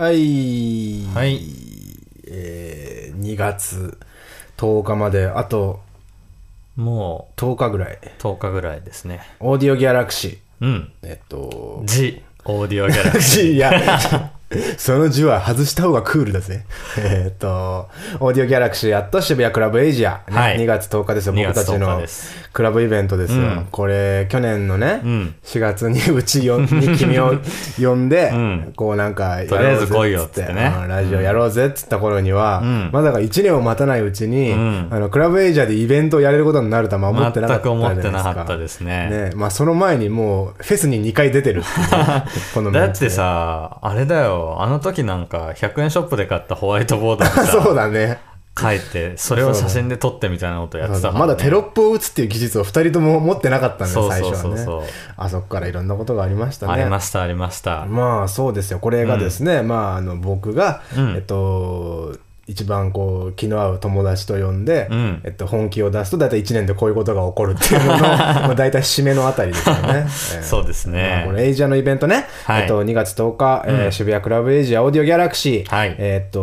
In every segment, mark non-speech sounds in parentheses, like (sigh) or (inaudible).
はい。はい。えー、2月10日まで、あとも10日ぐらい。う10日ぐらいですね。オーディオギャラクシー。うん。えっと、ジ・オーディオギャラクシー。いや、その字は外した方がクールだぜ。(laughs) えーっと、オーディオギャラクシーやっと渋谷クラブエイジア、ねはい。2月10日ですよ、2月10僕たちのクラブイベントですよ。うん。これ、去年のね、うん。4月にうちよに君を (laughs) 呼んで、ん。こうなんか、とりあえず来いよってね。うんラジオやろうぜっつった頃には、ん。まさか1年を待たないうちに、ん。あの、クラブエイジアでイベントをやれることになるとは思ってなかったじゃ全く思ってなか。ったですね。ね、まあその前にもうフェスに2回出てるっていうね (laughs) このメだってさ、あれだよ、あの時なんか100円ショップで買ったホワイトボードに (laughs) そうさ、だね。書いて、それを写真で撮ってみたいなことやってたね。まだテロップを打つっていう技術を2人とも持ってなかったんだよ、そう最初はね。あそこからいろんなことがありましたね。ありました、ありました。まあそうですよ。これがですね、まああの僕が、うんえっと、一番こう気の合う友達と呼んで、うん。えっと、本気を出すと大体1年でこういうことが起こるっていうのの、(laughs) まあ大体締めのあたりですよね。(laughs) えーそうですね。まあこれエイジアのイベントね、はい。えっと、2月10日、えー渋谷クラブエイジアオーディオギャラクシー、はい。えっと、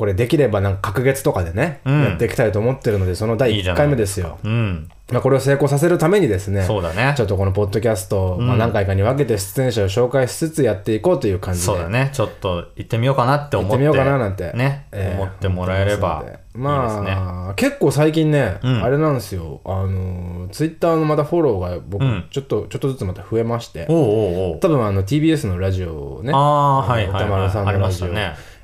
これできればなんか隔月とかでね、うんやっていきたいと思ってるので、その第1いいじゃない回目ですよ。うん。まあ、これを成功させるためにですね、そうだねちょっとこのポッドキャスト、まあ、何回かに分けて出演者を紹介しつつやっていこうという感じで。そうだね。ちょっと行ってみようかなって思って。行ってみようかななんて。ね。えー思ってもらえれば。まあ、結構最近ね、んあれなんですよ。あの、ツイッターのまたフォローが僕、うんちょっと、ちょっとずつまた増えまして。多分あの TBS のラジオをね。ああ、はい歌丸さんのラジオ。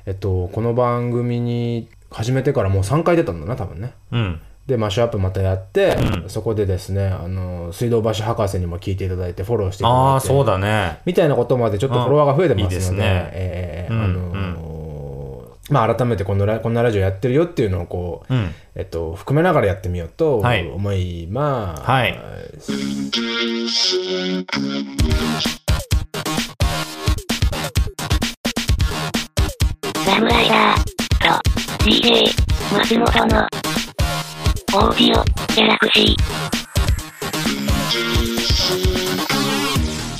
えっと、この番組に始めてからもう3回出たんだな、多分ね。うん。で、マッシュアップまたやって、そこでですね、あの、水道橋博士にも聞いていただいて、フォローしていただいて。ああ、そうだね。みたいなことまでちょっとフォロワーが増えてますので、うんいいですねえーうんあのーまあ改めてこのラこんなラジオやってるよっていうのをこう、うん。えっと、含めながらやってみようとはい思います。はいラムライダーと DJ 松本のオーディオギャラクシ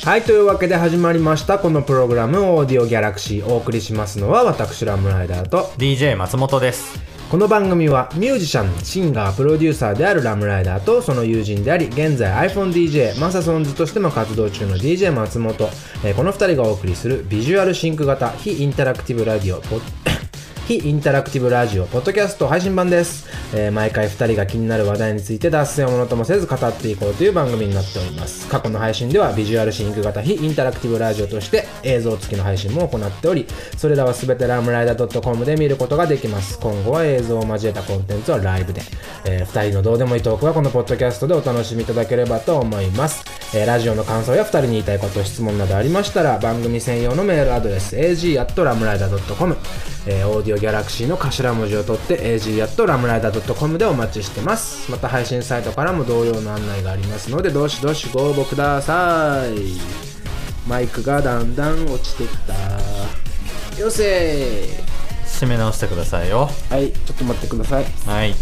ー。はい、というわけで始まりました。このプログラム、オーディオギャラクシー。お送りしますのは、私、 RAM RIDER と、DJ 松本です。この番組はミュージシャン、シンガー、プロデューサーである RAM RIDER とその友人であり、現在 iPhoneDJ、マサソンズとしても活動中の DJ 松本、えーこの二人がお送りするビジュアルシンク型非インタラクティブラディオ、ポッ非インタラクティブラジオ、ポッドキャスト配信版です。えー毎回2人が気になる話題について脱線をものともせず語っていこうという番組になっております。過去の配信ではビジュアルシンク型非インタラクティブラジオとして映像付きの配信も行っており、それらはすべてラムライダー .com で見ることができます。今後は映像を交えたコンテンツはライブで、え2人のどうでもいいトークはこのポッドキャストでお楽しみいただければと思います。えーラジオの感想や2人に言いたいこと、質問などありましたら番組専用のメールアドレス ag.lamrider.com えーオーディオギャラクシーの頭文字を取って ag.lamrider.com でお待ちしてます。また配信サイトからも同様の案内がありますので、どしどしご応募ください。マイクがだんだん落ちてきた。よせ締め直してくださいよ。はい、ちょっと待ってください。はい。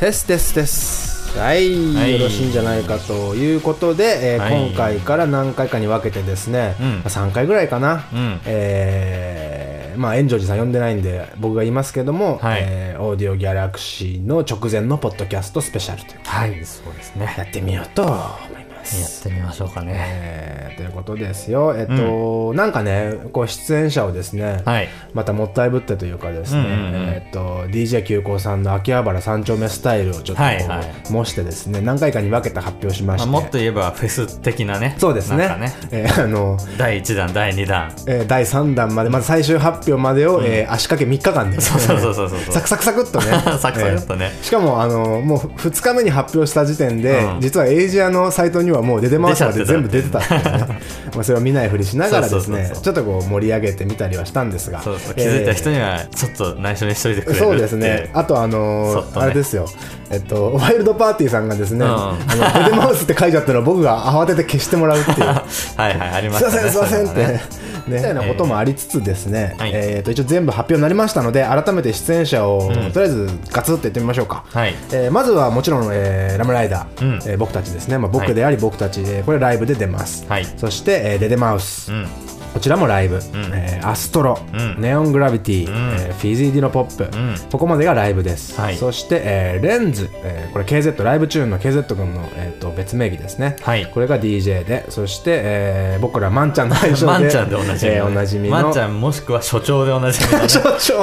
テステステス。はい、はいよろしいんじゃないかということで、えーはい今回から何回かに分けてですね、うんまあ3回ぐらいかな、うんえーまあ、炎上寺さん呼んでないんで僕が言いますけども、はいえーオーディオギャラクシーの直前のポッドキャストスペシャルというはい、そうですね。やってみようと思います。やってみましょうかね。えーということですよ。えっと、なんかね、こう出演者をですね、はい。またもったいぶってというかですね、うんうんうんえっと、DJ 急行さんの秋葉原三丁目スタイルをちょっとはいはい模してですね、何回かに分けて発表しままあ、して、もっと言えばフェス的なね。そうですね。ね。えーあの、第1弾、第2弾。えー第3弾まで、まず最終発表までを、えー足掛け3日間で、そうそうそうそうそうサクサクサクっとね。(laughs) サクサクっとねえーしかも、あの、もう2日目に発表した時点で、うん実はエイジアのサイトにはもう出てますまで全部出てたっていうね。(laughs) まあそれを見ないふりしながらですねちょっとこう盛り上げてみたりはしたんですが。そうそう。気づいた人えーには、ちょっと内緒にしといてくれるそうですね。あとあのーねあれですよ。えっと、ワイルドパーティーさんがですね、うんあの、デデマウスって書いちゃったのを僕が慌てて消してもらうっていう。(laughs) はいはい、ありますしたね。いません、すいませんっそういうのねて。みたいなこともありつつですね、はい。えー、と一応全部発表になりましたので改めて出演者を、ん。とりあえずガツッと言ってみましょうか、はい。えーまずはもちろん、えーラムライダー、うん。えー僕たちですね、まあ、僕であり僕たち、えーこれライブで出ます、はい。そして、えーデデマウス、うん。こちらもライブ、えーアストロ、ん。ネオングラビティ、ん。えーフィジーディノポップ、ん。ここまでがライブです、はい。そして、えーレンズ、えーこれ KZ ライブチューンの KZ 君の、えー、と別名義ですね、はい。これが DJ で。そして、えー僕らマンちゃんの愛称で。マンちゃんでおなじみえーおなじみの。マンちゃんもしくは所長でおなじみのね。(laughs) 所長、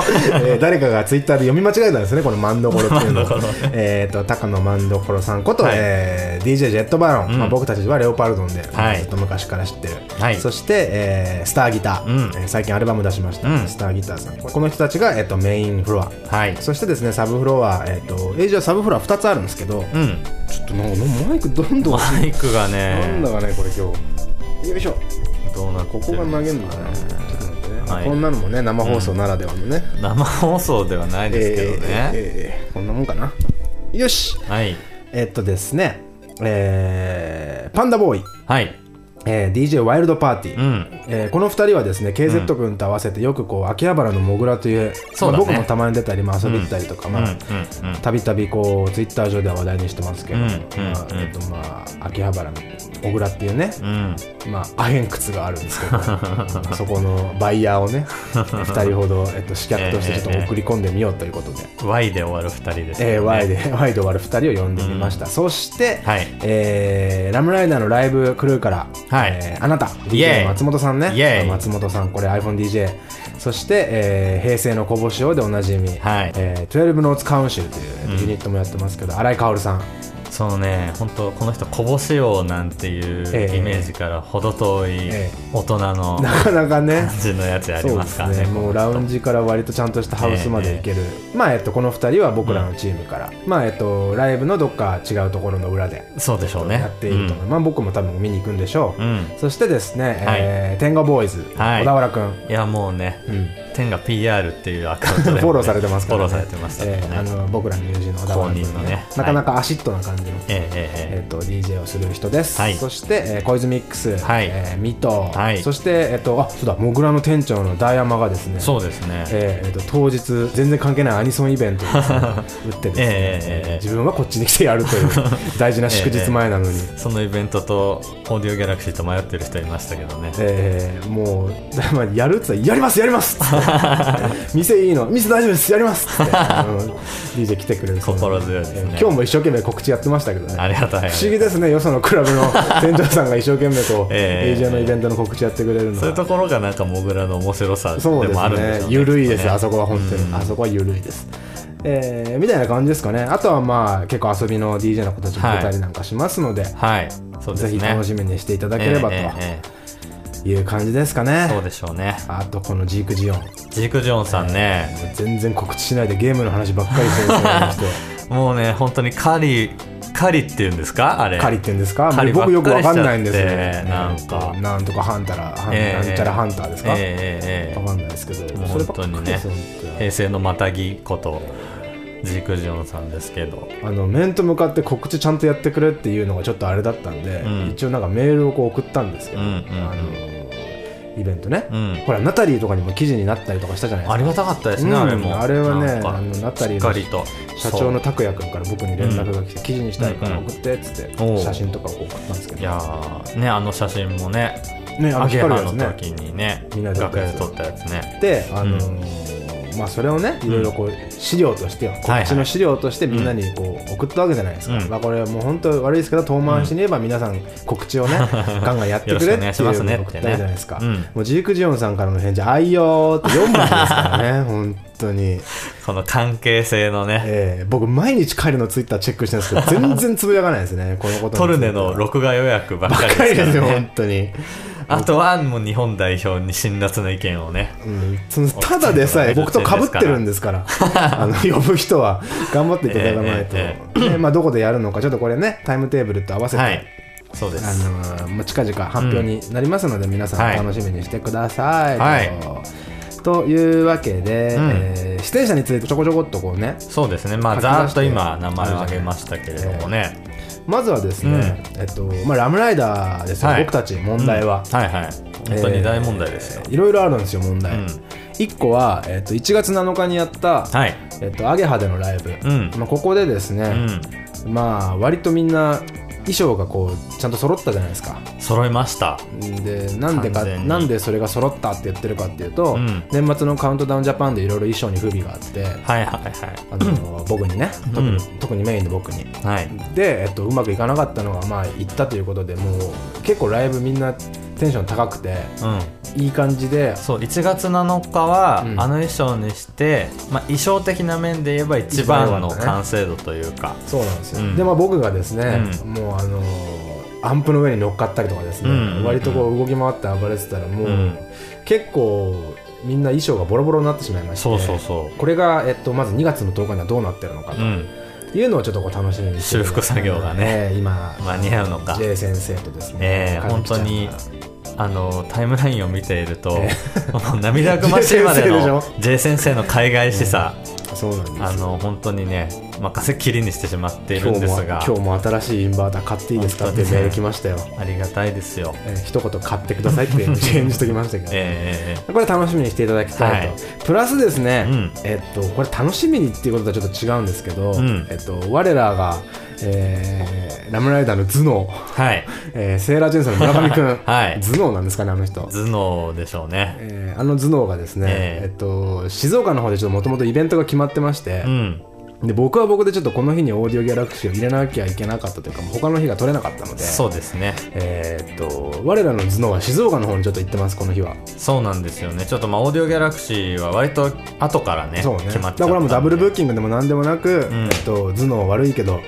えー誰かがツイッターで読み間違えたんですね、このマンドコロっていうの。えっと、高野マンドコロさんこと、はい。えー DJ ジェットバロン、うん。まあ、僕たちはレオパルドンで、はい。ずっと昔から知ってる、はい。そして、えースターギター、うん。えー最近アルバム出しました、うん。スターギターさん、この人たちが、えっとメインフロア、はい。そしてですね、サブフロア、えっとエイジはサブフロア2つあるんですけど、うん。ちょっとなんかマイクどんどん、マイクがなんねだかね、これ今日。よいしょ。どうなってここが投げるのかな。ちょっと待ってね。はい。こんなのもね、生放送ならではのね。生放送ではないですけどね、えーえーこんなもんかな。よし。はい。えっとですね。えーパンダボーイ、はいえー DJ ワイルドパーティー、うん。えーこの2人はですね KZ 君と合わせてよくこう秋葉原のモグラというそうまあ僕もたまに出たり、まあ、遊び行ったりとか、たびたびこうツイッター上では話題にしてますけど、うんまあうん。えっとまあ、秋葉原のモグラっていうね、うん。まあ、アヘン窟があるんですけど (laughs) そこのバイヤーをね (laughs) 2人ほど、えっと、刺客としてちょっと送り込んでみようということで、Y で終わる2人です、ね。えー、Y で Y で終わる2人を呼んでみました、そして、はい。えーラムライダーのライブクルーから、はい。えーあなた。DJ イ。松本さんね。松本さんこれ iPhoneDJ そして、えー平成のこぼしおでおなじみ、はい。えー、12ノーツカウンシルという、えっとユニットもやってますけど新井薫さんそのね本当この人こぼしようなんていうええ。イメージから程遠いええ。大人のなかなかね。感じのやつありますからねね。もうラウンジから割とちゃんとしたハウスまで行ける、まあえっとこの2人は僕らのチームから、まあえっとライブのどっか違うところの裏でそうでしょうね。やっていると思う、まあ僕も多分見に行くんでしょう、うん、うんそしてですね、はい。えー天下ボーイズ、はい。小田原くん、いやもうねうん天が PR っていうアカウントで (laughs) フォローされてますから、ね、フォローされてましたけどね、えーあの僕らの友人の小田原君のねなかなかアシッドな感じの、えええええー、と DJ をする人です、はい。そして、えー、コイズミックス、はい。えーミト、はい。そして、えー、とあそうだモグラの店長のダイヤマがですね。そうですね、えーえーと当日全然関係ないアニソンイベントを打ってですね、(laughs) ええええ自分はこっちに来てやるという (laughs) 大事な祝日前なのに、そのイベントとオーディオギャラクシーと迷ってる人いましたけどね。えーもう、まあ、やるっつったらやりますやりますっ店いいの？店大丈夫です。やります。っ (laughs) て DJ 来てくれる。心強いですね。えー今日も一生懸命告知やってましたけどね。ありがたい不思議ですねよそのクラブの (laughs) 店長さんが一生懸命こう、ええ AJ のイベントの告知やってくれるのは。そういうところがなんかモグラの面白さでそうですもあるんでしょうね。ね。ゆるいです、あそこは本当に、うん。あそこはゆるいです。えーみたいな感じですかね。あとはまあ結構遊びの DJ の子たちも出たりなんかしますので、はい。そうですね。ぜひ楽しみにしていただければえええええという感じですかね、えそうでしょうね。あとこのジークジオン。ジーク・ジョンさんね、全然告知しないでゲームの話ばっかりしてる (laughs) もうね本当に狩り狩りっていうんですか？あれ。カリって言うんですか？僕よくわかんないんですよね。なんか。なんとかハンタラ、ええ。なんちゃらハンターですか、えええええわかんないですけど本当にね平成のまたぎことジーク・ジョンさんですけど。あの面と向かって告知ちゃんとやってくれっていうのがちょっとあれだったんで、うん。一応なんかメールをこう送ったんですけど、うんうんうん。あのイベントね、うん。ほらナタリーとかにも記事になったりとかしたじゃないですか。ありがたかったですね、うん。あれも。あれはねあのナタリーの社長の拓也君から僕に連絡が来て、記事にしたいから送ってっつって、写真とかをこう買ったんですけど。いやーねあの写真もねねあのアゲハの時にねみんなで撮ったやつ。楽屋で撮ったやつね。で、あのーまあ、それをねいろいろこう資料として告知の資料としてみんなにこう送ったわけじゃないですか、うん。まあ、これはもう本当悪いですけど遠回しに言えば皆さん告知をね、(laughs) ガンガンやってくれっていうのを送ったじゃないですか、うん。もうジークジオンさんからの返事「あいよ」って4文字ですからね本当に、(laughs) この関係性のね。えー僕毎日彼のツイッターチェックしてるんですけど全然つぶやかないですねこのことトルネの録画予約ばっかりですよ本当に、(laughs) あとはもう日本代表に辛辣な意見をね。うん、ただでさえ僕と被ってるんですから。(laughs) あの呼ぶ人は。頑張っていただかないと、えねまあ、どこでやるのかちょっとこれねタイムテーブルと合わせて、はい。そうであすのーまあ、近々発表になりますので、皆さんはい。楽しみにしてください、はい。とというわけで、うん。えー出演者についてちょこちょこっとこうねそうですね。まあざーっと今名前を挙げましたけれどもねまずはですね、えっとまあ、ラムライダーですよ、はい。僕たち問題は、はいはい。本当に大問題ですよ。えーいろいろあるんですよ問題、うん。1個は、えっと1月7日にやった、はい。えっとアゲハでのライブ、うん。まあ、ここでですうね、ん。まあ割とみんな衣装がこうちゃんと揃ったじゃないですか。揃いました。でなんでかなんでそれが揃ったって言ってるかっていうと、うん。年末のカウントダウンジャパンでいろいろ衣装に不備があってはいはいはあの、僕にね特に,、うん。特にメインの僕に。いはい。で、えっと、うまくいかなかったのがまあ行ったということでもう結構ライブみんなテンション高くてうん。いい感じで。そう1月7日は、うん。あの衣装にして、まあ、衣装的な面で言えば一番の完成度というか、そうなんですよ、うん。でまあ僕がですね、うもうあのアンプの上に乗っかったりとかですね、うん。うんうん割とこう動き回って暴れてたらもう、うん。結構みんな衣装がボロボロになってしまいましてそうそうそこれが、えっと、まず2月の10日にはどうなってるのかう、うん、というのをちょっとこう楽しみにして修復作業がねええ今間に合うのか。J 先生とですねええかずきちゃんが。本当にあのタイムラインを見ていると、えもう涙ぐましいまでのょ？J 先生の海外しさ、そうなんですよ。あの本当にね任せっきりにしてしまっているんですが。今日も新しいインバーター買っていいですか？ってメール来ましたよ、ありがたいですよ。えー一言買ってくださいって (laughs) チェンジしときましたけど、ええこれ楽しみにしていただきたいと、はい。プラスですね、うん。えっとこれ楽しみにっていうこととはちょっと違うんですけど、ん。えっと我らが、えーラムライダーの頭脳、はい。(laughs) えーセーラージェンソンの村上くん、(laughs) はい。頭脳なんですかねあの人。頭脳でしょうね。えーあの頭脳がですね、ええ。えっと、静岡の方でちょっともともとイベントが決まってましてう、ん。で僕は僕でちょっとこの日にオーディオギャラクシーを入れなきゃいけなかったというか他の日が取れなかったのでそうですね。えーっと我らの頭脳は静岡の方にちょっと行ってますこの日はそうなんですよね。ちょっとまあ、オーディオギャラクシーは割と後からね、そうね決まっちゃっただからもうダブルブッキングでも何でもなく、んえっと、頭脳悪いけど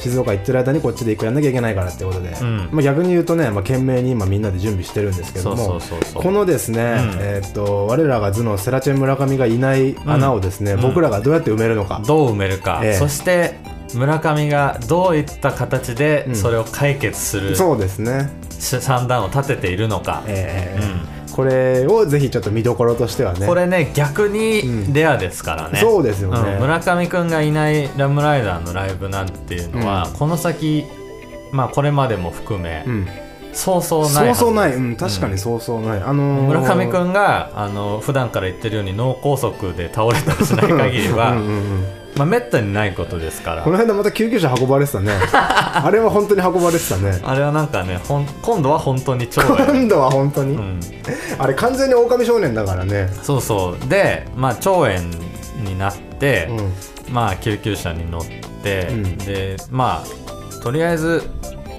静岡行ってる間にこっちで一個やんなきゃいけないからってことで、ん。まあ、逆に言うとね、まあ、懸命に今みんなで準備してるんですけども。このですね、ん。えっと我らが頭脳セラチェン村上がいない穴をですね、僕らがどうやって埋めるのか、どう埋めるか、ええ。そして村上がどういった形でん。それを解決するそうですね。算段を立てているのか、えーこれをぜひちょっと見どころとしてはね。これね逆うん。にレアですからね、そうですよね。うん。村上くんがいないラムライダーのライブなんていうのは、うん。この先まあこれまでも含め、うん、そうそうないそうそうない、うん、確かにそうそうない、あのー村上くんがあの普段から言ってるように脳梗塞で倒れたりしない限りはうんうんうんまあ、めったにないことですから。この間また救急車運ばれてたね。(laughs) あれは本当に運ばれてたね。あれはなんかねほん今度は本当に超え今度は本当に、うん、あれ完全に狼少年だからね。そうそう。で、まあ、腸炎になって、うん。まあ、救急車に乗って、うん。でまあとりあえず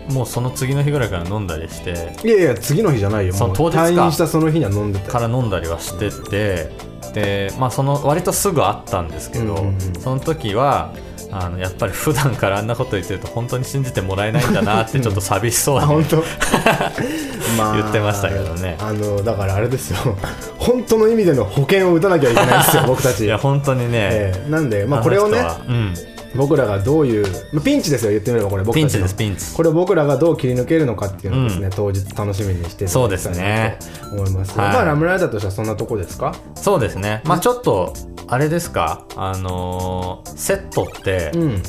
もうその次の日ぐらいから飲んだりして。いやいや次の日じゃないよ。その当日か。退院したその日には飲んでたから飲んだりはしててで、まあ、その割とすぐあったんですけど、うんうんうん。その時はあのやっぱり普段からあんなこと言ってると本当に信じてもらえないんだなってちょっと寂しそうに (laughs) 言ってましたけどね。あのだからあれですよ。本当の意味での保険を打たなきゃいけないですよ (laughs) 僕たち。いや本当にね、ええ。なんで、まあ、のこれをねうん、僕らがどういう、まあ、ピンチですよ言ってみればこれ僕ピンチですピンチ。これを僕らがどう切り抜けるのかっていうのをですね、うん。当日楽しみにしてそうですね思います、はいまあラムライダーとしてはそんなとこですか？そうですね。まあちょっとあれですか？あのーセットってうん。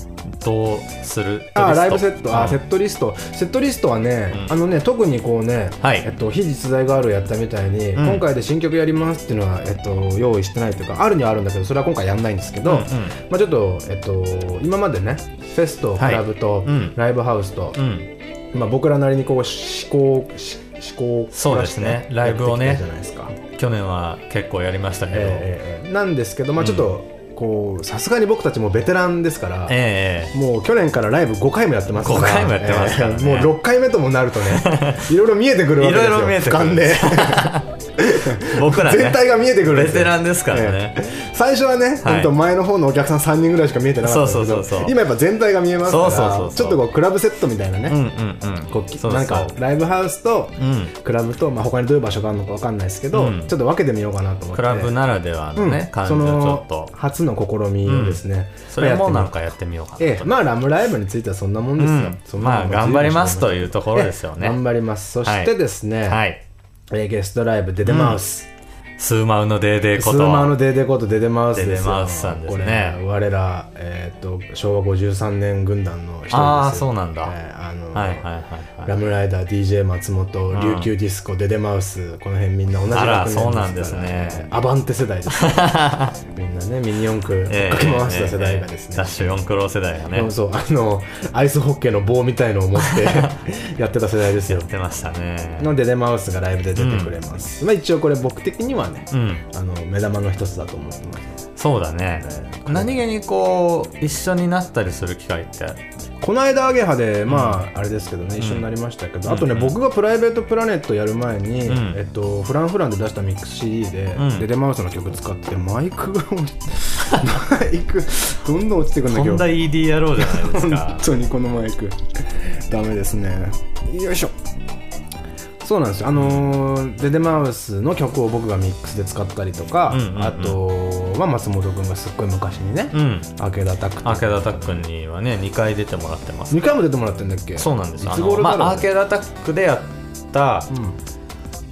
どうする？あライブセット、あうん。セットリスト。セットリストはね、うん。あのね特にこうね、はい。えっと、非実在ガールやったみたいに、うん。今回で新曲やりますっていうのは、えっと、用意してないというかあるにはあるんだけどそれは今回やんないんですけど、うんうん。まあ、ちょっと、えっと、今までねフェスとクラブと、うん。ライブハウスと、うん。まあ、僕らなりにこう思考し思考をそうですね。ライブをねやってきたじゃないですか、去年は結構やりましたけど、ええなんですけど、まあ、ちょっとこうさすがに僕たちもベテランですから、ええ。もう去年からライブ5回もやってますから。5回もやってますからね。ええ。もう6回目ともなるとね (laughs) いろいろ見えてくるわけですよ。いろいろ見えてくる (laughs) (laughs) 僕らね。全体が見えてくるんベテランですからね、ええ。最初はね、はい。本当前の方のお客さん3人ぐらいしか見えてなかったんですけどそうそうそうそう。今やっぱ全体が見えますからそうそうそうそう。ちょっとこうクラブセットみたいなね、なんかライブハウスとうん。クラブと、まあ、他にどういう場所があるのかわかんないですけど、うん。ちょっと分けてみようかなと思って。クラブならではのね、感じそをちょのっと。初の試みをですね、それもなんかかやってみようかなと、ええ。まあラムライブについてはそんなもんですよ、まあ頑張りますというところですよね。ええ頑張ります。そしてですね、はいえーゲストライブデデマウス、スーマウのデーデースーことマーのデデことデデマウスですよ。デデマウスさんですね。これ我ら、えー、と昭和53年軍団の一人ですよ。ああそうなんだ、えーあのはいはいはいはい。ラムライダー DJ 松本、うん琉球ディスコデデマウス。この辺みんな同じ学年そうなんですね。アバンテ世代です (laughs) みんなねミニ四駆かけ回した世代がですね、ダッシュ四駆郎世代がね。そうそうあのアイスホッケーの棒みたいのを持って (laughs) やってた世代ですよ。やってましたね。のデデマウスがライブで出てくれます、まあ一応これ僕的にはね、うん。あの目玉の一つだと思ってます。そうだね。何気にこう一緒になったりする機会ってこの間アゲハでまああれですけどね、一緒になりましたけど、あとね、僕がプライベートプラネットやる前に、うん。えっと、フランフランで出したミックス CD で、うん。デデマウスの曲使ってマイクが落ちマイクどんどん落ちてくんだけど。とんだ ED 野郎じゃないですか。(laughs) 本当にこのマイク。ダメですね。よいしょそうなんですよ。あのーデデマウスの曲を僕がミックスで使ったりとか、あとは松本君がすっごい昔にね、うん。アーケードアタックとかアーケードアタックにはね2回出てもらってます。2回も出てもらってんだっけ？そうなんですいつ頃から？あ、アーケードアタックでやったうん。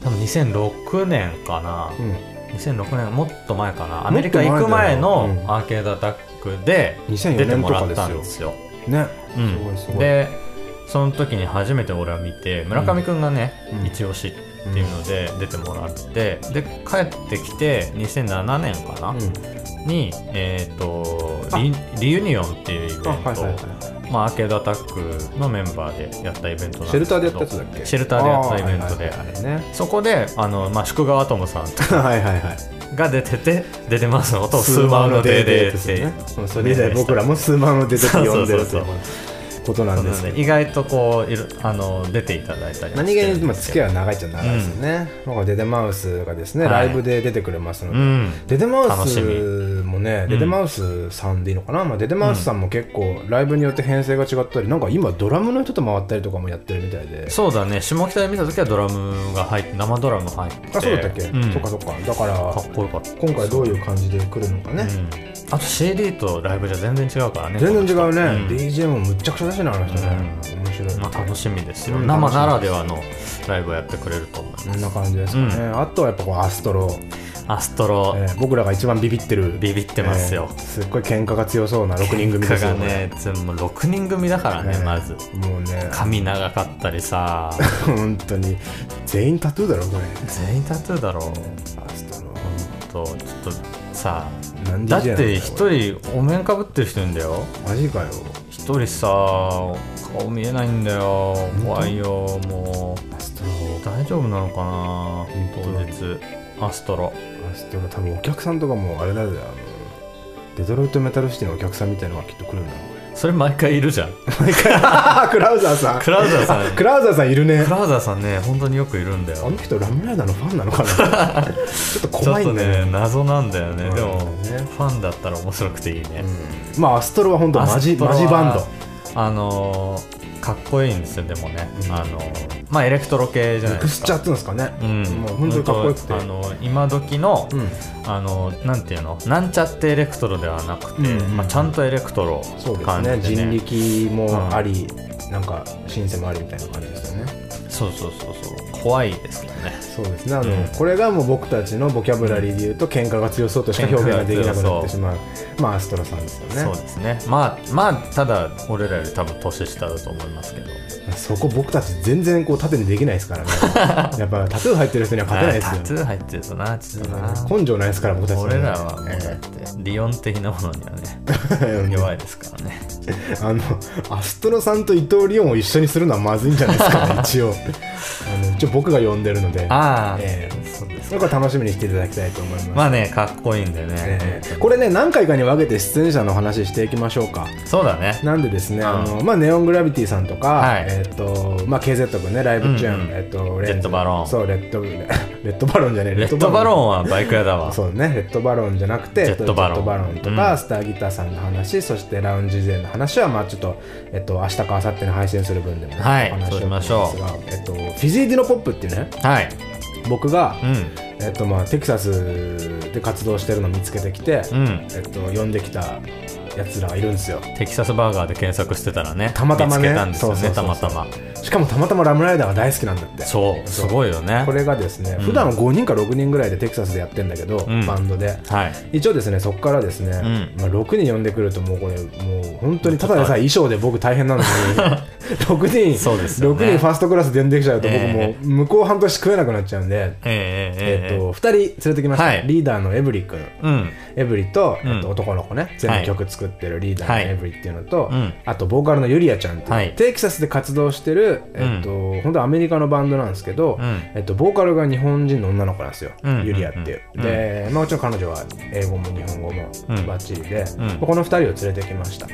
多分2006年かな、うん。2006年もっと前かな。アメリカ行く前のアーケードアタックで2004出てもらったんですすよ、ね、うん。すごいすごい。でその時に初めて俺は見て村上くんがね、うん。一押しっていうので出てもらって、で帰ってきて2007年かな、うん。に、えー、とリリユニオンっていうイベント、あはいはいはいまあ、アーケードアタックのメンバーでやったイベントなんですけど。シェルターでやったやつだっけ？シェルターでやったイベントで、はいはいはいねそこであの、まあ、宿川トムさん (laughs) はいはいはい。が出てて出てます。のとスーマーのデーデーってねう。んそれ以来僕らもスーマーのデーデーって呼んでるということなんですけど。意外とこういるあの出ていただいたりも何気にまあ付き合い長いっちゃ長いですよね、だからデデマウスがですね、はいライブで出てくれますので、うんデデマウスもね、デデマウスさんでいいのかな、まあ、デデマウスさんも結構ライブによって編成が違ったり、なんか今ドラムの人と回ったりとかもやってるみたいでそうだね下北で見た時はドラムが入って生ドラム入ってあそうだったっけ、うんそっかそっかだからかっこよかった今回どういう感じで来るのかね、うんあと CD とライブじゃ全然違うからね全然違うね、うん DJ もむっちゃくちゃだしなあの人ね、面白い、まあ、楽しみですよ、うん。生ならではのライブをやってくれると思います。こんな感じですかね、あとはやっぱこうアストロ、アストロ、えー僕らが一番ビビってる。ビビってますよ。えーすっごい喧嘩が強そうな6人組でがすよねつもう6人組だからね、えーまず。もうね。髪長かったりさ。(laughs) 本当に。全員タトゥーだろこれ。全員タトゥーだろ。うアストロとちょっとさ何だっ DJ なんてよ一人お面かぶってる人いるんだよ。マジかよ一人さ顔見えないんだよ。怖いよもう。大丈夫なのかな？当日。アストロ。アストロ多分お客さんとかもあれだぜあのデトロイトメタルシティのお客さんみたいのがきっと来るんだろそれ毎回いるじゃん。う毎回。(laughs) クラウザーさん。クラウザーさん。クラウザーさんいるね。クラウザーさんね本当によくいるんだよ。あの人ラムライダーのファンなのかな。(laughs) ちょっと怖いんだよね謎なんだよね。うん。でもねファンだったら面白くていいね。うん。まあアストロは本当マジマジバンド。あのーかっこいいんですよでもね、うん。あのーまあエレクトロ系じゃないですか。エクスチャーっていうんですかね。うん、もう本当にかっこよくて。あの今時の、うん。あのなんていうの？なんちゃってエレクトロではなくて、うんうんまあ、ちゃんとエレクトロそうです感じでね。人力もあり、なんかシンセもありみたいな感じですよね。そうそうそうそう怖いですよね。そうですね。あの、うん。これがもう僕たちのボキャブラリーで言うと喧嘩が強そうとしか表現ができなくなってしまうまあアストロさんですよね。そうですね。まあまあただ俺らより多分年下だと思いますけど。そこ僕たち全然こう縦にできないですからね。(laughs) やっぱタトゥー入ってる人には勝てないタですよトゥー入ってるとなちょっとな、根性ないですから僕たちは。ね俺らはもうだってリオン的なものにはねえ (laughs) 弱いですからね。ーあのアストロさんと伊藤リオンを一緒にするのはまずいんじゃないですかね一応 (laughs) 一応僕が呼んでるのでえそうですそこは楽しみにしていただきたいと思います、まあねかっこいいんでね、えーこれね何回かに分けて出演者の話していきましょうか。そうだね。なんでですね、ん。あのまあ、ネオングラビティさんとか、はい。えっ、と、まあ、KZ 君ね、ライブチューン、うんうん。えっ、と、レッドバロン。そう、レッド、(laughs) レッドバロンじゃねえ、レッドバロン。はバイク屋だわ。そうね、レッドバロンじゃなくて、ジェットバロン。バロンとか、うん。スターギターさんの話、そしてラウンジ勢の話は、まあちょっと、えっと、明日か明後日に配信する分でも、ね、はいお話そうしましょう。えっと、フィジーディノポップっていうね、はい僕が、うん。えっと、まあテキサスで活動してるのを見つけてきて、うん。えっと、呼んできたやつらがいるんですよ。テキサスバーガーで検索してたらねたまたまね。見つけたんですよねそうそうそうそう。たまたま。しかもたまたまラムライダーが大好きなんだって。そうすごいよね。これがですね、うん。普段は5人か6人ぐらいでテキサスでやってんだけど、うん。バンドで。はい。一応ですねそこからですね、ん。まあ、6人呼んでくるともうこれもう本当にただでさえ衣装で僕大変なのに (laughs) (laughs) 6人、そうですよね。6人ファーストクラスで呼んできちゃうと、僕え。もう向こう半年食えなくなっちゃうんで、えええええっと、2人連れてきました、はい。リーダーのエブリ君。うん。エブリと、うん。えっと、男の子ね。全部曲作ってるリーダーはい。のエブリっていうのと、うんあとボーカルのユリアちゃんっていう、はい。テキサスで活動してる、えっと本当はアメリカのバンドなんですけど、うん。えっと、ボーカルが日本人の女の子なんですよ、うん。ユリアっていう、うん。で、まあ、もちろん彼女は英語も日本語もうん。バッチリで、うん。この2人を連れてきました。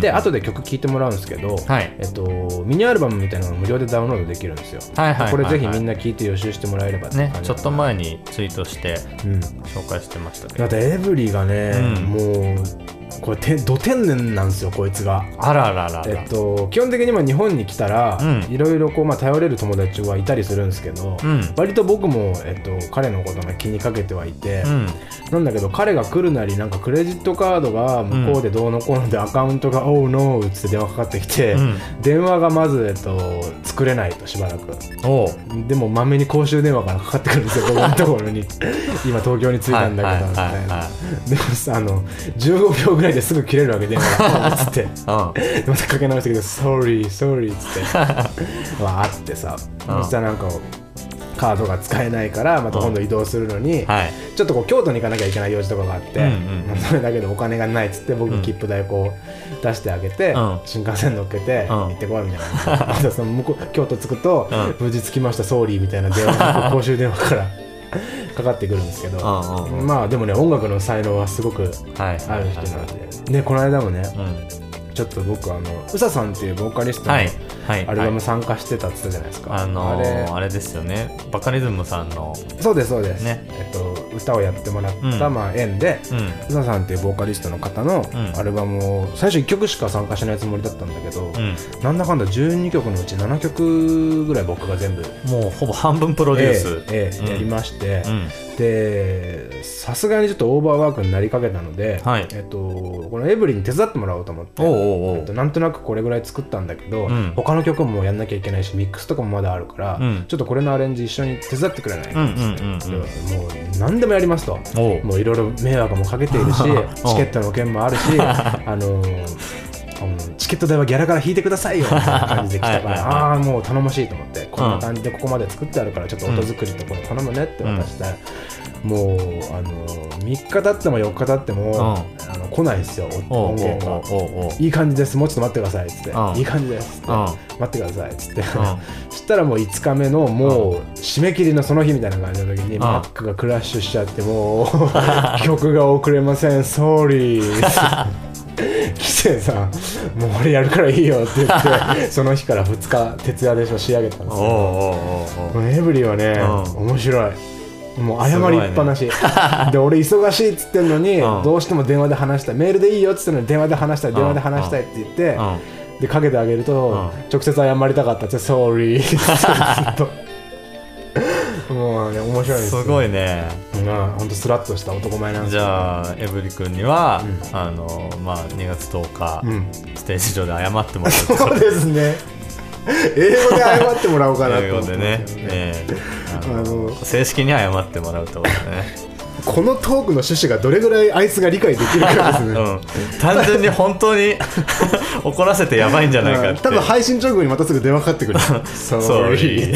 で後で曲聴いてもらうんですけど、はい。えっと、ミニアルバムみたいなのが無料でダウンロードできるんですよ、はいはいこれぜひみんな聴いて予習してもらえればねちょっと前にツイートしてうん。紹介してましたけど。だってエブリがね、うん。もうこれてど天然なんですよこいつが。あらららら。えっと、基本的にまあ日本に来たらうんいろいろこうまあ頼れる友達はいたりするんですけど、うん。割と僕も、えっと、彼のことが気にかけてはいて、うん。なんだけど彼が来るなりなんかクレジットカードが向こうでどうのこうのでアカウントが「おうノー」っつって電話かかってきて、うん電話がまず、えっと、作れないとしばらく。でもまめに公衆電話からかかってくるんですよ (laughs) 僕のところに今東京に着いたんだけどみたいなでもさあの15秒ぐらいですぐ切れるわけ電話がつって。またかけ直してきて「sorry sorry」っつって。(laughs) わーってさうん。そしたらなんかカードが使えないからまた今度移動するのに、はい。ちょっとこう京都に行かなきゃいけない用事とかがあって、うんうんまあそれだけでお金がないっつって僕うん。切符代こう出してあげて、うん。新幹線乗っけて、うん。行ってこいみたいな。(laughs) またその向こう京都着くと、うん。無事着きましたソーリーみたいな電話が (laughs) 公衆電話から (laughs) かかってくるんですけど、まあでもね音楽の才能はすごくはい。ある人なんで、ねこの間もねうん。ちょっと僕あのうささんっていうボーカリストのはい。はい。アルバムはい参加してたって言ったじゃないですか、あのー、ああれですよね。バカリズムさんの。れそうですそうです、ねえっと、歌をやってもらった、うんまあ、縁で、うん。うささんっていうボーカリストの方のうんアルバムを最初1曲しか参加しないつもりだったんだけど、うん。なんだかんだ12曲のうち7曲ぐらい僕が全部もうほぼ半分プロデュース。ええやりまして、うん。でさすがにちょっとオーバーワークになりかけたので、はいえっと、このエブリに手伝ってもらおうと思っておえっと、なんとなくこれぐらい作ったんだけど、うん他の曲もやんなきゃいけないしミックスとかもまだあるから、うん。ちょっとこれのアレンジ一緒に手伝ってくれないかうんうんうんでもう何でもやりますと。もういろいろ迷惑もかけているし (laughs) チケットの件もあるし (laughs) あのチケット代はギャラから引いてくださいよみたいな感じで来たからああもう頼もしいと思ってこんな感じでここまで作ってあるからちょっと音作りところ頼むねって渡したら、もうあのー3日経っても4日経っても、あの来ないですよ音源が。いい感じですもう。ちょっと待ってくださいっつって、うん。いい感じですっつって、うん。待ってくださいっつって、ん。(laughs) そしたらもう5日目のもう締め切りのその日みたいな感じの時に、ん。マックがクラッシュしちゃってもう (laughs) 曲が遅れません。Sorry (laughs) 来てさもう俺やるからいいよって言ってその日から2日徹夜で仕上げたんですよ。おうおうおうおう。もうエブリはね、うん。面白いもう謝りっぱなし、(laughs) で俺忙しいっつってんのに、うん。どうしても電話で話したい。メールでいいよっつってんのに電話で話したい。電話で話したいって言って、うん。でかけてあげると、ん。直接謝りたかったって「Sorry」(laughs) ずっと。もうね面白いですすごいね。まあほんとスラッとした男前なんですじよゃあエブリ君には、うあのまあ2月10日、うん。ステージ上で謝ってもらうそうですね英語で謝ってもらおうかなと英思って語でね。ええ。あの正式に謝ってもらうってことだね。このトークの趣旨がどれぐらいあいつが理解できるかですね、うん。単純に本当に (laughs) 怒らせてやばいんじゃないかって。多分配信直後にまたすぐ電話かかってくる。(laughs) Sorry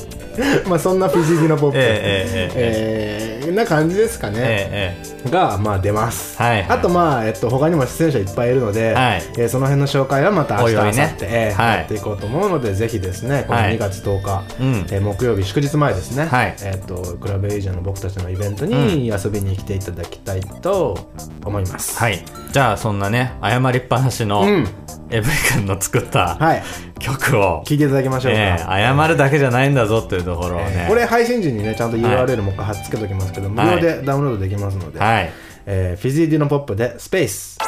(laughs) まあそんなフィジーディのポップ、ええええ。えーな感じですかね、えええがまあ出ます、はいはい。あとまあ、えっと、他にも出演者いっぱいいるので、はい。えーその辺の紹介はまた明日、明後日、やっていこうと思うのでぜひですねこのはい。2月10日、うん。えー木曜日祝日前ですね、はい。えっとクラブエイジャーの僕たちのイベントに遊びに来ていただきたいと思います、はい。じゃあそんなね謝りっぱなしの、うんエブリ君の作ったはい。曲を、聞いていただきましょうか、ええ謝るだけじゃないんだぞっていうところをね、これ配信時にねちゃんと URL もう一回貼っつけときますけど、無料でダウンロードできますので、はい。えーフィジーディのポップでスペース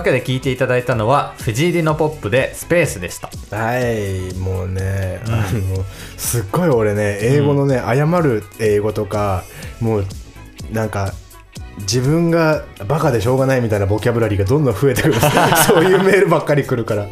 わけで聞いていただいたのは藤井リノポップでスペースでした。はいもうね、あのすっごい俺ね英語のね、謝る英語とかもうなんか自分がバカでしょうがないみたいなボキャブラリーがどんどん増えてくる。(laughs) そういうメールばっかり来るから。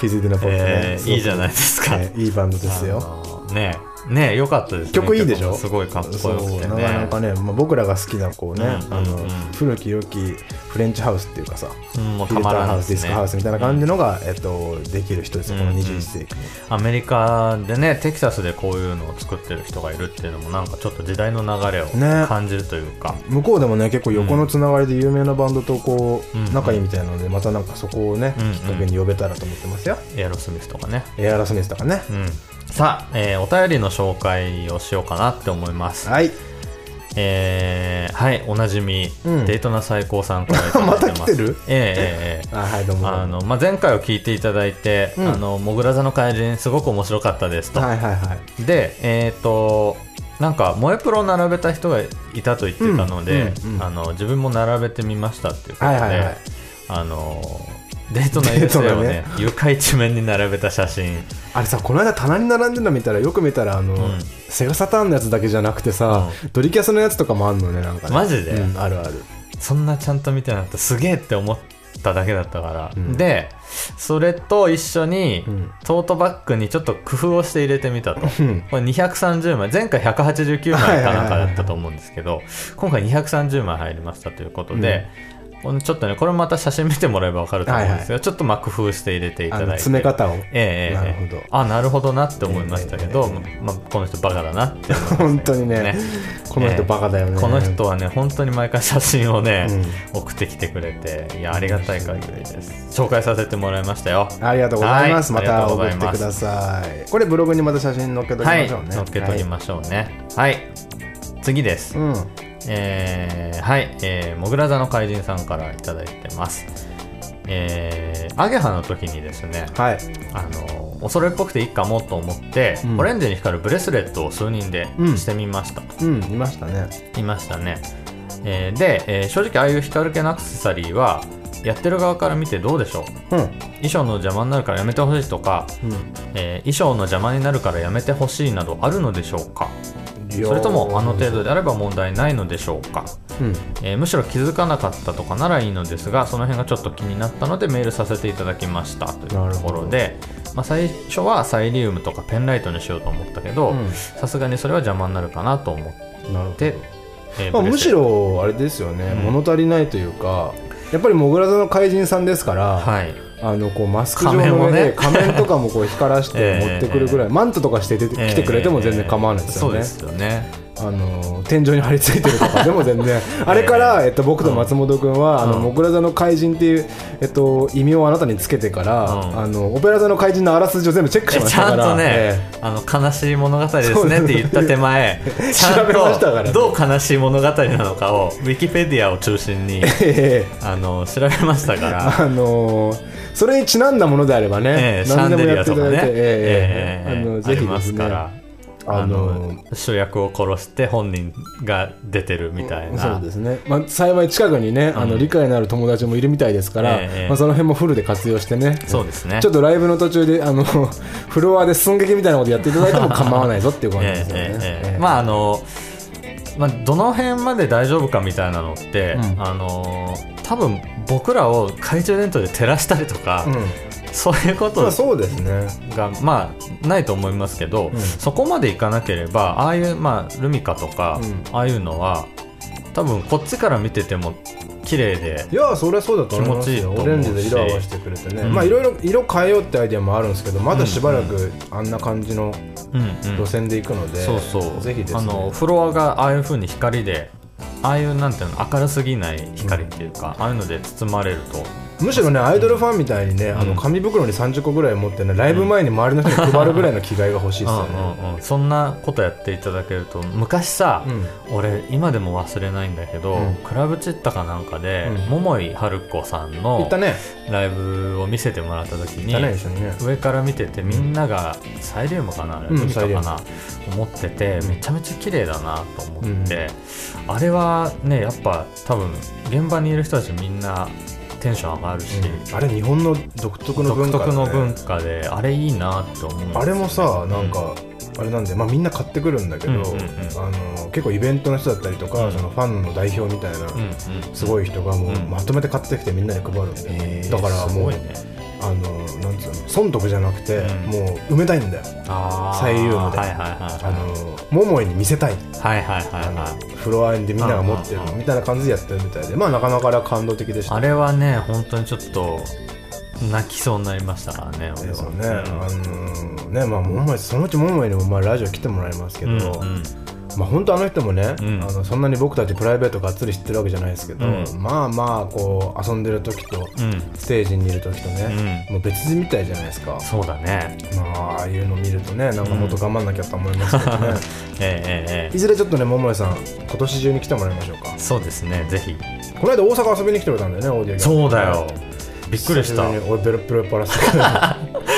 気づいてなかったね、えーいいじゃないですか。ねいいバンドですよねねよかったですね。曲いいでしょ？すごいかっこよくてね。なかなかね、まあ、僕らが好きなこうね、うんあのうん。うん古き良きフレンチハウスっていうかさ、うんもうたまらハウスディスんですね。クハウスみたいな感じのが、えっと、できる人ですよ。このうんうん21世紀に、アメリカでねテキサスでこういうのを作ってる人がいるっていうのもなんかちょっと時代の流れをね。感じるというか、向こうでもね結構横のつながりで有名なバンドとこう、うん。仲いいみたいなのでまたなんかそこをね、うんうん。きっかけに呼べたらと思ってますよ。エアロスミスとかね。エアロスミスとかね、うんさあ、えーお便りの紹介をしようかなって思います。はい。えーはいおなじみ、うん。デートな最高さんからいただいてます。(laughs) また来てる？ええええええ。あはいどうもどうも。あのまあ、前回を聞いていただいて「うん。あのモグラ座の怪人すごく面白かったです」と、はいはいはい。でえっ、となんか萌えプロを並べた人がいたと言ってたので、うんうんうん。あの自分も並べてみましたっていうことで、はいはいはい。あのデートの USA をね。床一面に並べた写真。あれさこの間棚に並んでるの見たらよく見たらあの、ん。セガサターンのやつだけじゃなくてさ、ドリキャスのやつとかもあんのねなんかね。マジで？うんあるある。そんなちゃんと見てなかったすげえって思っただけだったから、ん。でそれと一緒に、ん。トートバッグにちょっと工夫をして入れてみたと、うん。これ230枚前回189枚かなんかだったと思うんですけど今回230枚入りましたということで、このちょっとねこれもまた写真見てもらえば分かると思うんですが、ちょっとまあ工夫して入れていただいて。詰め方を。ええええなるほど。あなるほどなって思いましたけど、ええまあ、この人バカだなって思いました本当にねこの人バカだよね。この人はね本当に毎回写真をね、う送ってきてくれていやありがたい限りです。紹介させてもらいましたよ。ありがとうございます、はい。また送ってください。これブログにまた写真載っけときはいましょうね。載っけときましょうね。はい、次です、はいうんえーはい、えー、もぐら座の怪人さんからいただいてます。えー、アゲハの時にですねはい。あのお揃いっぽくていいかもと思って、うん。オレンジに光るブレスレットを数人でうん。してみました、うんいましたね。いましたね、えーで、えー正直ああいう光る系のアクセサリーはやってる側から見てどうでしょう？うん。衣装の邪魔になるからやめてほしいとか、うん。えー衣装の邪魔になるからやめてほしいなどあるのでしょうか？それともあの程度であれば問題ないのでしょうか、うん。えーむしろ気づかなかったとかならいいのですがその辺がちょっと気になったのでメールさせていただきましたというところで、まあ、最初はサイリウムとかペンライトにしようと思ったけどうん。さすがにそれは邪魔になるかなと思って、えーまあ、むしろあれですよね、うん。物足りないというかやっぱりモグラ座の怪人さんですから、トはい。あのこうマスク状の上で仮面とかもこう光らしてええ持ってくるぐらい、(laughs) マントとかして出て来てくれても全然構わないですよね、そうですよねあの天井に張り付いてるとかでも全然。(laughs) あれから、えっと、僕と松本君は、あのうん。モグラ座の怪人っていう、えっと、異名をあなたにつけてから、うん。あのオペラ座の怪人のあらすじを全部チェックしえましたから。ちゃんとね、えあの悲しい物語ですねって言った手前 (laughs) 調べましたからね。どう悲しい物語なのかをウィキペディアを中心に (laughs) ええ。えあの調べましたから。あのそれにちなんだものであればね、ええシャ何でもンデリアとかね。あのぜひありますからあの主役を殺して本人が出てるみたいな、そうですね、まあ、幸い近くにね、あの理解のある友達もいるみたいですから、まあ、その辺もフルで活用してね。そうですね。ちょっとライブの途中であの (laughs) フロアで寸劇みたいなことやっていただいても構わないぞっていう感じですよね。まああのまあ、どの辺まで大丈夫かみたいなのって、あの多分僕らを懐中電灯で照らしたりとか、(laughs) そういうことまあ、そうですね。がまあないと思いますけど、ん。そこまでいかなければああいうまあルミカとか、うん。ああいうのは多分こっちから見てても綺麗でいやそれはそうだと思いますよ。気持ちいいオレンジで色合わせてくれてね、うん。まあいろいろ色変えようってアイデアもあるんですけどまだしばらくあんな感じの路線で行くので、そうそう。ぜひですね。あのフロアがああいう風に光でああいうなんていうの明るすぎない光っていうか、ああいうので包まれるとむしろねアイドルファンみたいにね、あの紙袋に30個ぐらい持ってねライブ前に周りの人に配るぐらいの着替えが欲しいですよね、うんうんうん、そんなことやっていただけると昔さ、俺今でも忘れないんだけど、うん。クラブチッタかなんかで、うん。桃井春子さん行のライブを見せてもらった時に、上から見ててみんながサイリウムかなあれうん麦かかなサ思っててうん。めちゃめちゃ綺麗だなと思って、あれはねやっぱ多分現場にいる人たちみんなテンション上がるし、あれ日本の独特の文化だね。独特の文化であれいいなって思う。あれもさなんか、あれなんで、まあ、みんな買ってくるんだけど、うんうんうん。あの結構イベントの人だったりとか、うん。そのファンの代表みたいな、うんうんすごい人がもう、うん。まとめて買ってきてみんなに配るんだよ、へーだからもう、ねあのなんつうの損得じゃなくて、うん。もう埋めたいんだよ。あー。サイリウムではいはいはい。あの桃井に見せたい、はいはいはいフロアでみんなが持ってるみたいな感じでやってるみたいでまあなかなかあれは感動的でした。あれはね本当にちょっと泣きそうになりましたからね俺は。ですよね、あのねまあ桃井そのうち桃井にもまあラジオ来てもらいますけど、うんうんまあ本当あの人もね、うん。あのそんなに僕たちプライベートがっつり知ってるわけじゃないですけど、うん。まあまあこう遊んでる時とうん。ステージにいる時とね、もう別人みたいじゃないですか、そうだね。まあああいうの見るとねなんかもっと頑張んなきゃと思いますけどね、(laughs) えええええいずれちょっとね桃井さん今年中に来てもらいましょうか。えそうですねぜひ。この間大阪遊びに来てくれたんだよねオーディオそうだよびっくりした。俺ベロベロパラスけどね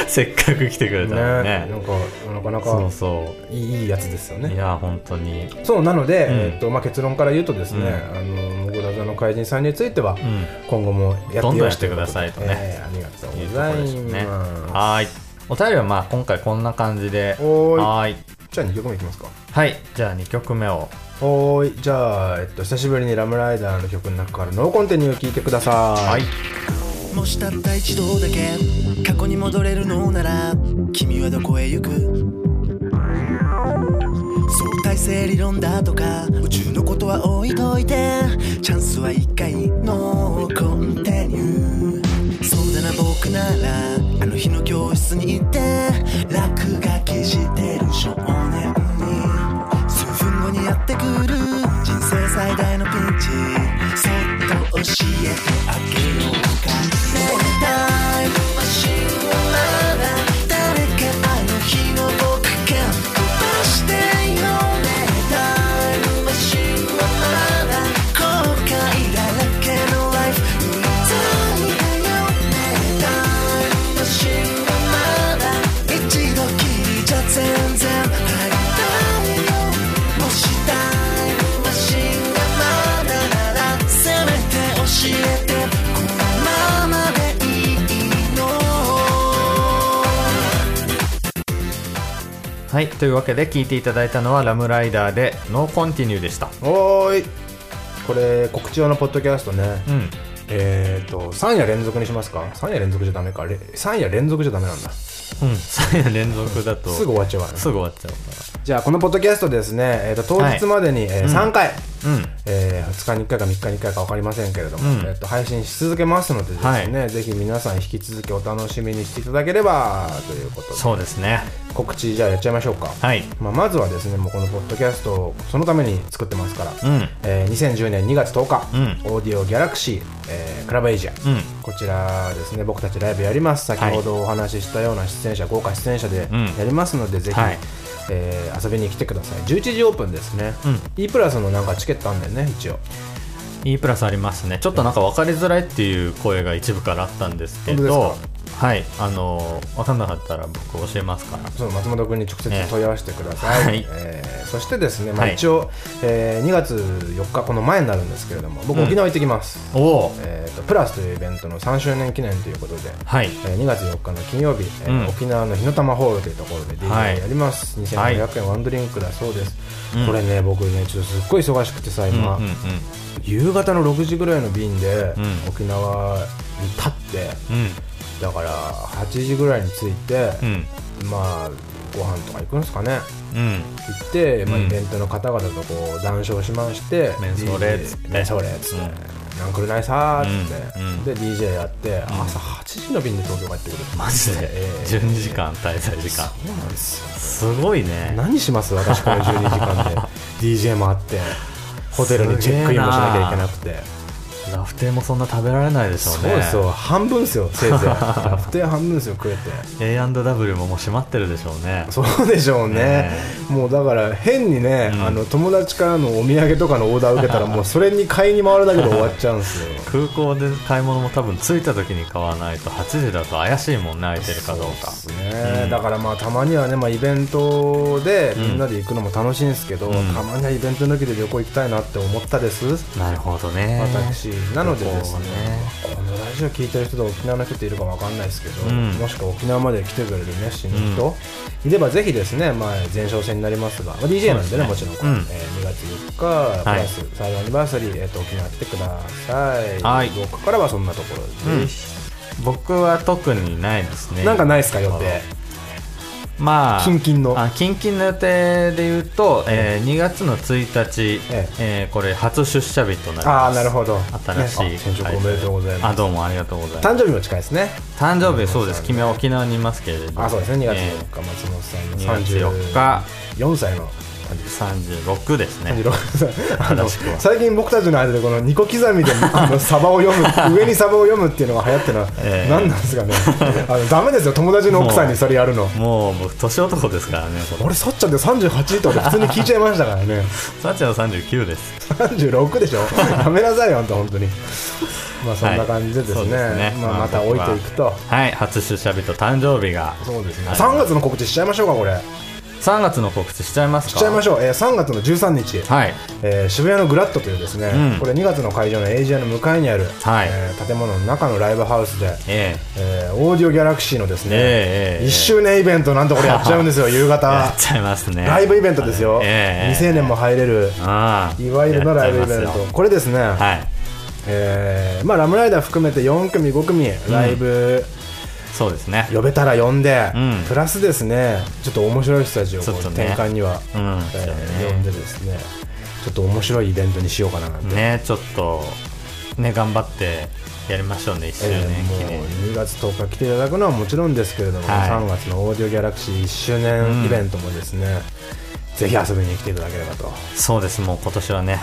せっかく来てくれたのにね。なんかなかなそうかそいいいいやつですよね。ういや本当に。そうなので、うん。えっとまあ、結論から言うとですね、あのモグラ座の怪人さんについてはうん。今後もやってどんどんよやってくださいとね。えーありがといううございところですね。ますはーい。お便りはまあ今回こんな感じで。おーい。はーい。じゃあ2曲目いきますか。はい。じゃあ2曲目を。おーい。じゃあ、えっと、久しぶりにラムライダーの曲の中からノーコンティニュー聴いてください。はいもしたった一度だけ。過去に戻れるのなら君はどこへ行く？相対性理論だとか宇宙のことは置いといてチャンスは一回のコンティニュー。そうだな僕ならあの日の教室に行って落書きしてる少年に。数分後にやってくる人生最大のピンチ。そっと教えてあげよう。はい。というわけで聞いていただいたのはラムライダーでノーコンティニューでした。おーい。これ告知用のポッドキャストね、うん。えっ、と3夜連続にしますか？3夜連続じゃダメか。れ3夜連続じゃダメなんだ。うん。3夜連続だと。すぐ終わっちゃうわね。すぐ終わっちゃうかじゃあこのポッドキャストですね、えー、と当日までに、えー3回、らうん。え2日に1回か3日に1回か分かりませんけれども、うん。えー、と配信し続けますのでですね、ぜひ皆さん引き続きお楽しみにしていただければということで。そうですね。告知じゃあやっちゃいましょうか、はい。まあ、まずはですねもうこのポッドキャストをそのために作ってますから、うん。えー2010年2月10日、うん。オーディオギャラクシー、えークラブエイジア、うん。こちらですね僕たちライブやります。先ほどお話ししたような出演者、豪華出演者でうん。やりますので、ぜひ、はいえー遊びに来てください。11時オープンですね、うん。E プラスのなんかチケットあんだよね一応。E プラスありますね。ちょっとなんか分かりづらいっていう声が一部からあったんですけどはいあの分かんなかったら僕教えますから。その松本君に直接問い合わせてください、ねはい。えーそしてですね、まあ、はい。一応、えー2月4日この前になるんですけれども僕うん。沖縄行ってきます、おおえーとプラスというイベントの3周年記念ということで、はい。えー2月4日の金曜日、えーうん。沖縄の日の玉ホールというところではい。DJ やります、2500円ワンドリンクだそうです、うん。これね僕ねちょっとすっごい忙しくてさ今、うんうん夕方の6時ぐらいの便でうん。沖縄に立ってうん。だから8時ぐらいに着いて、うん。まあご飯とか行くんですかね。うん。行って、まあ、うんイベントの方々とこう談笑しましてメンソーレっつって。メンソーレっつって、うん。なんくるないさーっつって、で DJ やって、ん。朝8時の便で東京帰ってくるマジで？ええ。12時間滞在時間。そうなんですよ。すごいね。何します？私この12時間で。(laughs) DJ もあってホテルにチェックインもしなきゃいけなくてラフテーもそんな食べられないでしょうね。そうですよ。半分ですよせいぜい。ラフテー半分ですよ食えて。A&W ももう閉まってるでしょうね。そうでしょうね。ねもうだから変にね、うん。あの友達からのお土産とかのオーダー受けたら (laughs) もうそれに買いに回るだけで終わっちゃうんですよ。空港で買い物も多分着いた時に買わないと8時だと怪しいもんね空いてるかどうか。そうですね。うん。だからまあたまにはね、まあ、イベントでうん。みんなで行くのも楽しいんですけど、うん。たまにはイベント抜きで旅行行きたいなって思ったです、なるほどね。私なのでですねこのラジオ聞いてる人で沖縄の人っているかわかんないですけど、うん。もしくは沖縄まで来てくれる熱心な人、いればぜひですね、まあ、前哨戦になりますが、まあ、DJ なんでねもちろんうん。えー2月4日プラスサードアニバーサリー、えー、と沖縄来てください、はい。僕からはそんなところです、僕は特にないですね。なんかないですか予定まあ近々の。あ近々の予定で言うと、えー2月の1日、ええ。ーこれ初出社日となります。ああなるほど。新しい、転職おめでとうございます。あどうもありがとうございます。誕生日も近いですね。誕生日そうです。君は沖縄にいますけれどあそうですね。2月え4日、松本さんの2月4日。34歳の36ですね。36歳あの正しくは。最近僕たちの間でこの2個刻みであの (laughs) サバを読む上にサバを読むっていうのが流行ってるのは (laughs) ええ。何なんですかね。あのダメですよ友達の奥さんにそれやるの。(laughs) もう僕年男ですからね俺さっちゃんで38と俺普通に聞いちゃいましたからね。さっちゃんは39です。36でしょ。やめなさいよあんた本当に。まあそんな感じでですはいすね。まあ、また置いていくと。は。い初出社日と誕生日が。そうですね。はい3月の告知しちゃいましょうかこれ3月の告知しちゃいますか？しちゃいましょう、えー3月の13日、はい。えー渋谷のグラットというですね、うん。これ2月の会場のエイジアの向かいにある、はい。えー建物の中のライブハウスで、ええ。ーオーディオギャラクシーのですね、ええええ1周年イベントなんとこれやっちゃうんですよ (laughs) 夕えや方っちゃいますね。ライブイベントですよ、ええ未成年も入れるいわゆるのライブイベント。これですね、はい。えーまあ、ラムライダー含めて4組5組ライブそうですね。呼べたら呼んで、うん。プラスですねちょっと面白い人たちを転換には、うん。え呼んでですねちょっと面白いイベントにしようかななんて、ねちょっとね頑張ってやりましょうね1周え年記ーもう念2月10日来ていただくのはもちろんですけれども、はい。3月のオーディオギャラクシー1周年イベントもですね、ぜひ遊びに来ていただければと。そうです。もう今年はね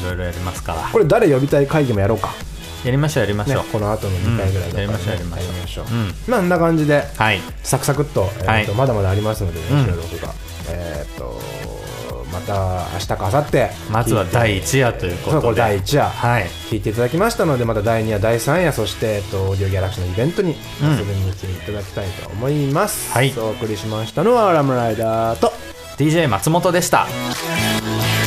いろいろやりますから。これ誰呼びたい会議もやろうか、やりましょうやりましねょう、、この後の2回ぐらいとか、ね。うんやりましょうやりましょう。まあ、こんな感じではい。サクサクっと,、えーとはい。まだまだありますので、ねうん。収録が、えーっとまた明日か明後日。まずは第1夜ということで。これ第1夜。はい。聞いていただきましたのでまた第2夜第3夜そして、えっと、オーディオギャラクシーのイベントにうん。遊びに来ていただきたいと思います、はい。お送りしましたのはラムライダーと DJ 松本でした「